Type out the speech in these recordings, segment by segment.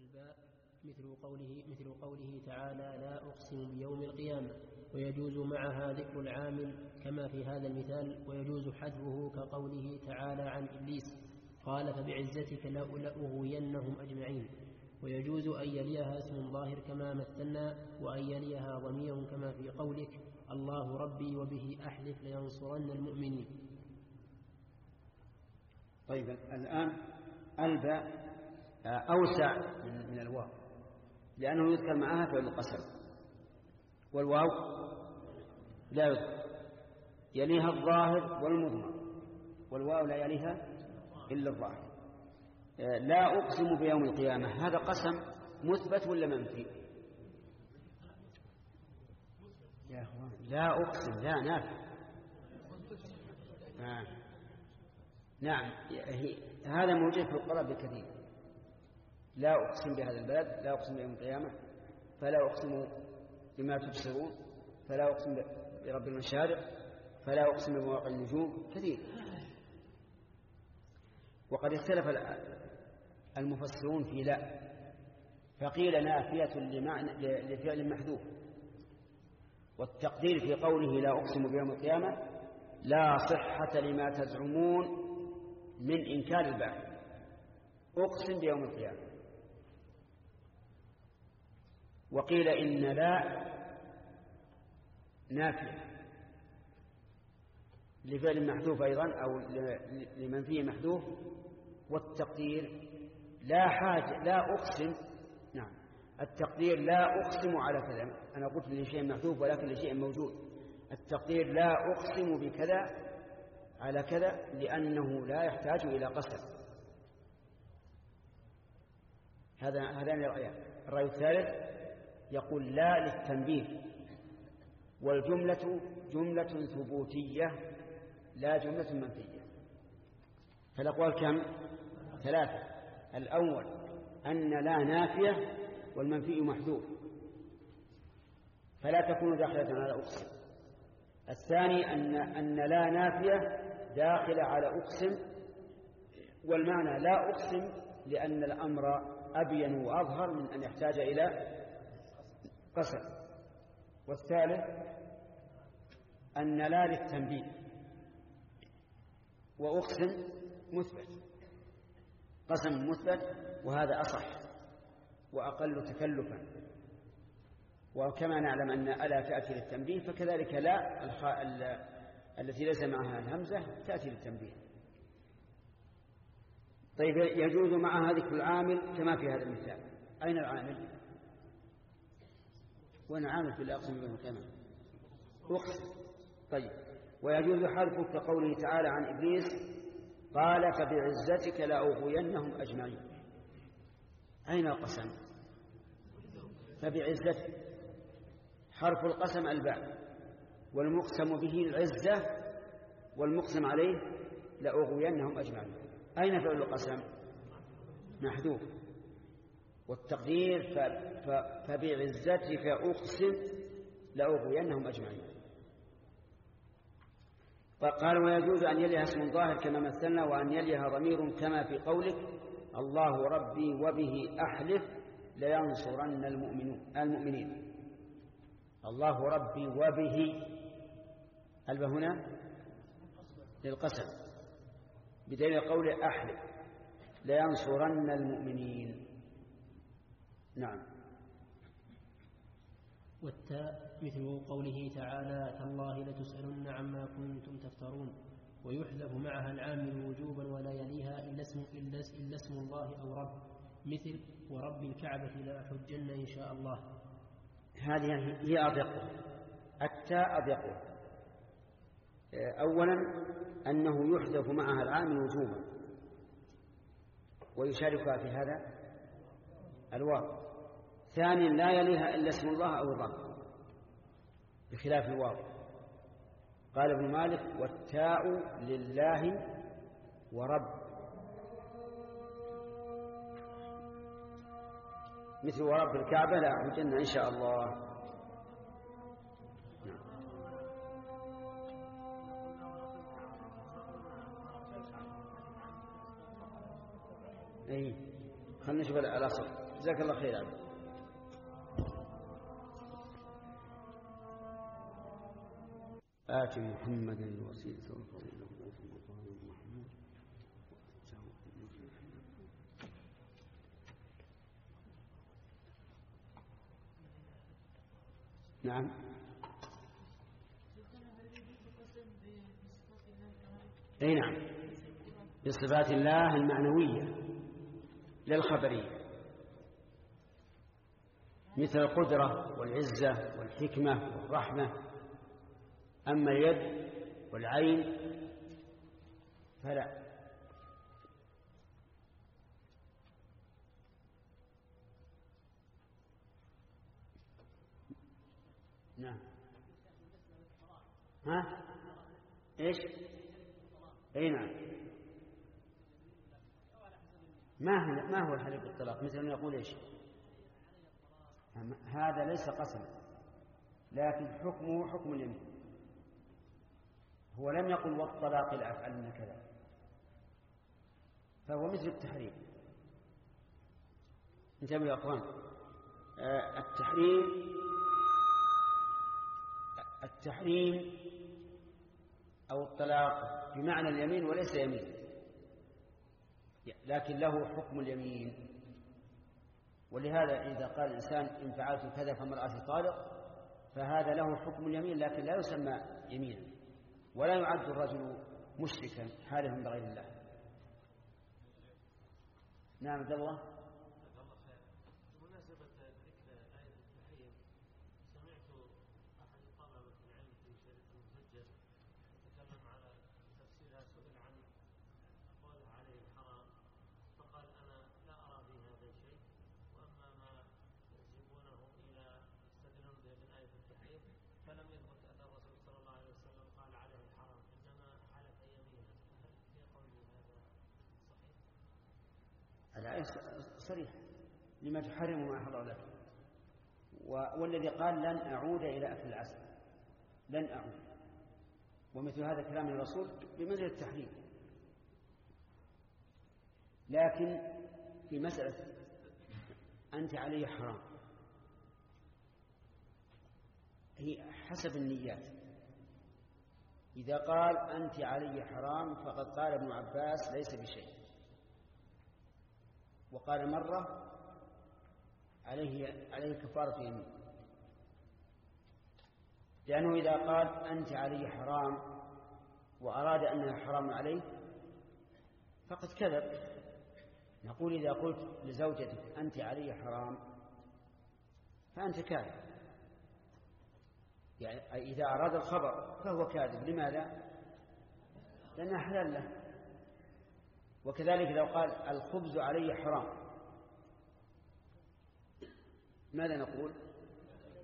والباء مثل قوله مثل قوله تعالى لا أقسم بيوم القيامة ويجوز معها ذكر العامل كما في هذا المثال ويجوز حذفه كقوله تعالى عن إبليس قال فبعزتك لأغوينهم أجمعين ويجوز أن يليها اسم ظاهر كما مثلنا وأن يليها ضمير كما في قولك الله ربي وبه أحلف لينصرن المؤمنين. طيب الآن الباء أوسع من, الواو. لأنه يذكر معها فعل القسم والواو لا يذكر. يليها الظاهر والمضمر. والواو لا يليها إلا الظاهر. لا أقسم بيوم القيامة. هذا قسم مثبت ولا منفي؟ يا أخوان لا أقسم لا نافع. آه. نعم هذا موجود في القرآن بكثير لا أقسم بهذا البلد لا أقسم بيوم القيامة فلا أقسم بما تبصرون فلا أقسم برب المشارق فلا أقسم بمواقع النجوم كثير. وقد اختلف المفسرون في لا فقيل نافية لمعنى لفعل محذوف. والتقدير في قوله لا أقسم بيوم القيامة لا صحة لما تزعمون من إنكار البعث. أقسم بيوم القيامة. وقيل إن لا نافية لفعل محذوف أيضا أو لمن فيه محذوف والتقدير لا حاجة لا أقسم نعم التقدير لا أقسم على كذا أنا قلت لشيء محذوف ولكن لشيء موجود التقدير لا أقسم بكذا على كذا لأنه لا يحتاج إلى قسم هذا هذان الرأيان. الرأي الثالث يقول لا للتنبيه والجملة جملة ثبوتية لا جملة منفية فالأقوال كم؟ ثلاثة. الأول أن لا نافية والمنفي محذوف. فلا تكون داخلة على أقسم. الثاني أن أن لا نافية داخلة على أقسم والمعنى لا أقسم لأن الأمر أبين وأظهر من أن يحتاج إلى قسم. والثالث أن لا للتنبيه. وأقسم مثبت. قسم مثبت وهذا أصح وأقل تكلفا. وكما نعلم أن ألا تأتي للتنبيه فكذلك لا التي ليس معها الهمزة تأتي للتنبيه. طيب يجوز معها ذكر العامل كما في هذا المثال. أين العامل؟ العامل في الأقسم بين القيامة أقسم. طيب. ويجوز حرفه كقوله تعالى عن إبليس قال فبعزتك لأغوينهم أجمعين. أين القسم؟ فبعزتك. حرف القسم الباء. والمقسم به العزة والمقسم عليه لأغوينهم أجمعين. أين فعل القسم؟ محذوف. والتقدير فبعزتك أقسم لأغوينهم أجمعين. قال ويجوز أن يليها اسم ظاهر كما مثلنا وأن يليها ضمير كما في قولك الله ربي وبه أحلف لينصرن المؤمنون المؤمنين. الله ربي وبه الب هنا؟ للقسم. بدليل قول أحلف لينصرن المؤمنين. نعم. والتاء مثل قوله تعالى تالله لتسألن عما كنتم تفترون ويحذف معها العامل وجوبا ولا يليها إلا اسم, إلا, إلا اسم الله أو رب. مثل ورب الكعبة لأحجن إن شاء الله هذه هي أضيق. التاء أضيق. أولا أنه يحذف معها العامل وجوبا. ويشاركها في هذا الواو. ثانيا لا يليها إلا اسم الله أو الرب بخلاف الواو. قال ابن مالك والتاء لله ورب. مثل ورب الكعبة لا أعبدن إن شاء الله. نعم. أي خلينا نشوف الأصل. جزاك الله خير عبد آت محمدا الوسيلة والفضيلة. نعم. أي نعم. بصفات الله المعنوية للخبرية. مثل القدرة والعزة والحكمة والرحمة. أما اليد والعين فلا. نعم. ها؟ إيش؟ إي نعم. ما هو ما هو الحليف بالطلاق مثل ما يقول إيش؟ هذا ليس قسما لكن حكمه حكم اليمين. هو لم يقل والطلاق لافعلن كذا. فهو مثل التحريم. انتبهوا يا أخوان. آه، التحريم التحريم أو الطلاق بمعنى اليمين وليس يمين. لكن له حكم اليمين. ولهذا إذا قال الإنسان إن فعلت كذا فامرأتي طالق فهذا له حكم اليمين لكن لا يسمى يمينا. ولا يعد الرجل مشركا حالفا بغير الله. نعم عبد الله. الآية صريحة لما تحرم ما أحضر لك والذي قال لن أعود إلى أكل العسل لن أعود. ومثل هذا كلام الرسول بمنزل التحريم. لكن في مسألة أنت علي حرام. هي حسب النيات. إذا قال أنت علي حرام فقد قال ابن عباس ليس بشيء. وقال مرة عليه عليه كفارة يمين. لأنه إذا قال أنت علي حرام وأراد أنها حرام عليه فقد كذب. نقول إذا قلت لزوجتك أنت علي حرام فأنت كاذب. يعني إذا أراد الخبر فهو كاذب. لماذا؟ لأنها حلال له. وكذلك لو قال الخبز علي حرام. ماذا نقول؟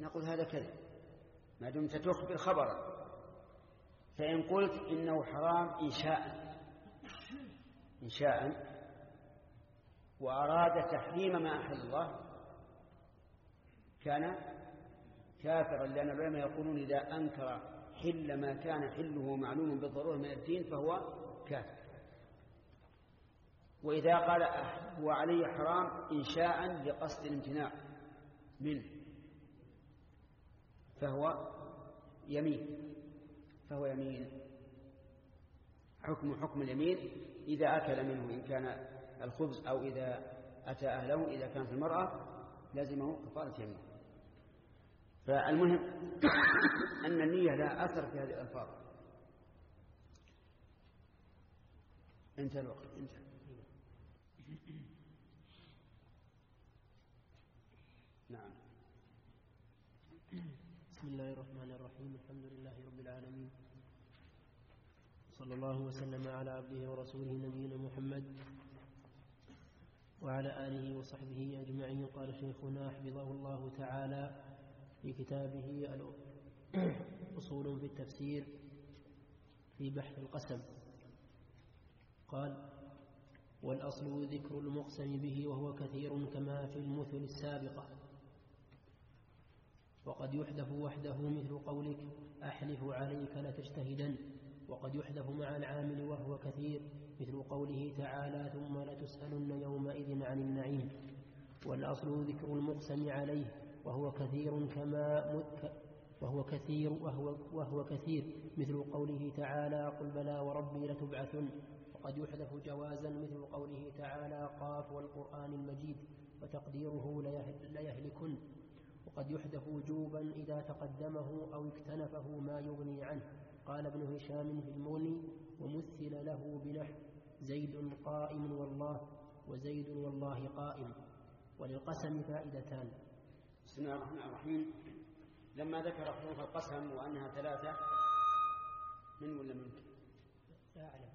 نقول هذا كذب. ما دمت تخبر خبرا. فإن قلت إنه حرام إنشاء. إنشاء. وأراد تحريم ما أحل الله كان كافرا لأن العلماء يقولون إذا أنكر حل ما كان حله معلوم بالضرورة من الدين فهو كافر. وإذا قال هو علي حرام إنشاء لقصد الامتناع منه. فهو يمين. فهو يمين. حكم حكم اليمين إذا أكل منه إن كان الخبز أو إذا أتى أهله إذا كانت المرأة لازمه كفارة يمين فالمهم أن النية لا أثر في هذه الألفاظ. انتهى الوقت انتهى نعم بسم الله الرحمن الرحيم الحمد لله رب العالمين. صلى الله وسلم على عبده ورسوله نبينا محمد وعلى آله وصحبه أجمعين. قال شيخنا حفظه الله تعالى في كتابه أصول في التفسير في بحث القسم. قال والأصل ذكر المقسم به وهو كثير كما في المثل السابقة. وقد يحذف وحده مثل قولك أحلف عليك لتجتهدن. وقد يحذف مع العامل وهو كثير مثل قوله تعالى ثم لتسألن يومئذ عن النعيم. والأصل ذكر المقسم عليه وهو كثير كما وهو كثير وهو, وهو كثير مثل قوله تعالى قل بلى وربي لتبعثن. وقد يحذف جوازا مثل قوله تعالى قاف والقرآن المجيد. وتقديره ليهلكن. وقد يحذف وجوبا إذا تقدمه أو اكتنفه ما يغني عنه. قال ابن هشام في المغني ومثل له بنحو زيد قائم والله وزيد والله قائم. وللقسم فائدتان. بسم الله الرحمن الرحيم. لما ذكر حروف القسم وأنها ثلاثة من ولا منك؟ لا أعلم.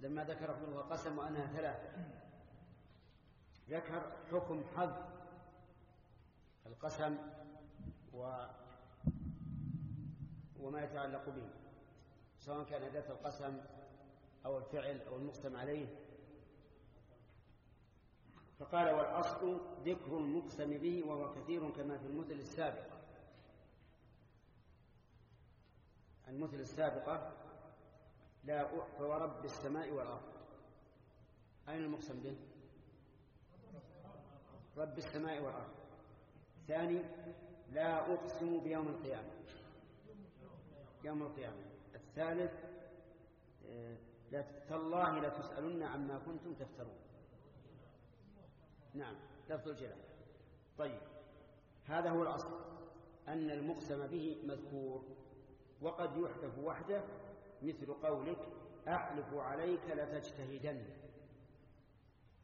لما ذكر حروف القسم وأنها ثلاثة ذكر حكم حذف القسم و وما يتعلق به سواء كان أداة القسم أو الفعل أو المقسم عليه. فقال والأصل ذكر المقسم به وهو كثير كما في المثل السابقة المثل السابقة لا فورب السماء والأرض. أين المقسم به؟ رب السماء والأرض. ثاني لا أقسم بيوم القيامة. يوم القيامة. الثالث آه، تالله لتسألن عما كنتم تفترون. نعم لفظ الجلال. طيب هذا هو الأصل أن المقسم به مذكور وقد يحذف وحده مثل قولك أحلف عليك لتجتهدن.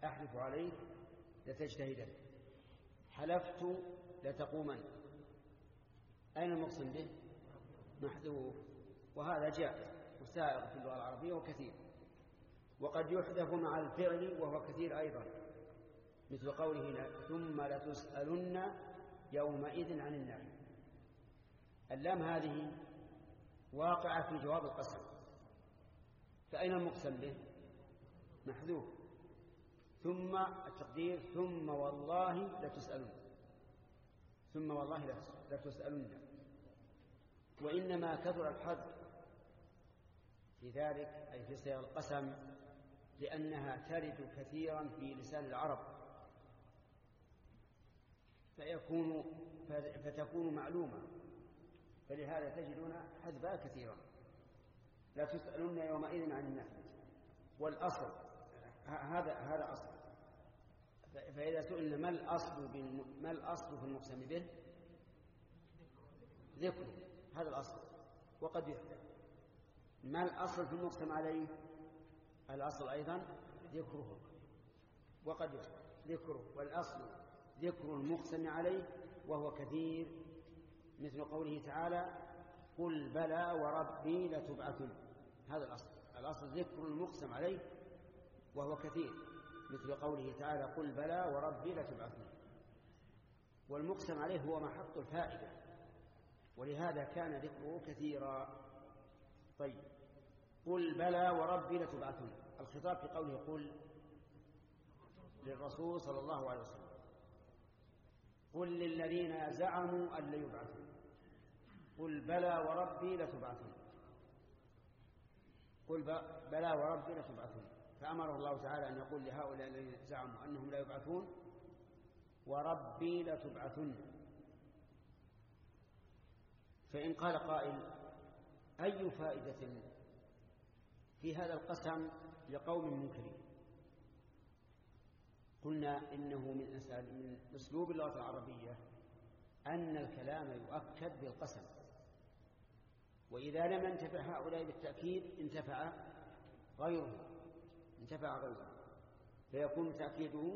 أحلف عليك لتجتهدن. حلفت لتقومن أين المقسم به؟ محذوف. وهذا جائز وسائر في اللغة العربية وكثير. وقد يحذف مع الفعل وهو كثير أيضا. مثل قوله ثم لتسألن يومئذ عن النعيم. اللام هذه واقعة في جواب القسم. فأين المقسم به؟ محذوف. ثم التقدير ثم والله لتسألن. ثم والله لتسألن وإنما كثر الحذف في ذلك أي في سير القسم لأنها ترد كثيرا في لسان العرب. فيكون فتكون معلومة. فلهذا تجدون حذفها كثيرا. لا تسألون يومئذ عن النفل والأصل هذا هذا أصل. فإذا سئلنا ما الأصل ما الأصل في المقسم به؟ ذكر هذا الأصل وقد يحدث. ما الأصل في المقسم عليه؟ الأصل أيضا ذكره وقد يحدث. ذكره والأصل ذكر المقسم عليه وهو كثير. مثل قوله تعالى قل بلى وربي لتبعثن. هذا الأصل. الأصل ذكر المقسم عليه وهو كثير. مثل قوله تعالى قل بلى وربي لتبعثن والمقسم عليه هو محط الفائدة. ولهذا كان ذكره كثيرا. طيب. قل بلى وربي لتبعثن الخطاب في قوله قل للرسول صلى الله عليه وسلم. قل للذين زعموا أن ليبعثوا قل بلى وربي لتبعثون قل بلى وربي لتبعثون فأمره الله تعالى أن يقول لهؤلاء الذين زعموا أنهم لا يبعثون وربي لتبعثن فإن قال قائل أي فائدة في هذا القسم لقوم منكرين؟ قلنا إنه من من أسلوب اللغة العربية أن الكلام يؤكد بالقسم. وإذا لم ينتفع هؤلاء بالتأكيد انتفع غيره انتفع غيره فيكون تأكيده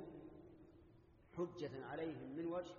حجة عليهم من وجه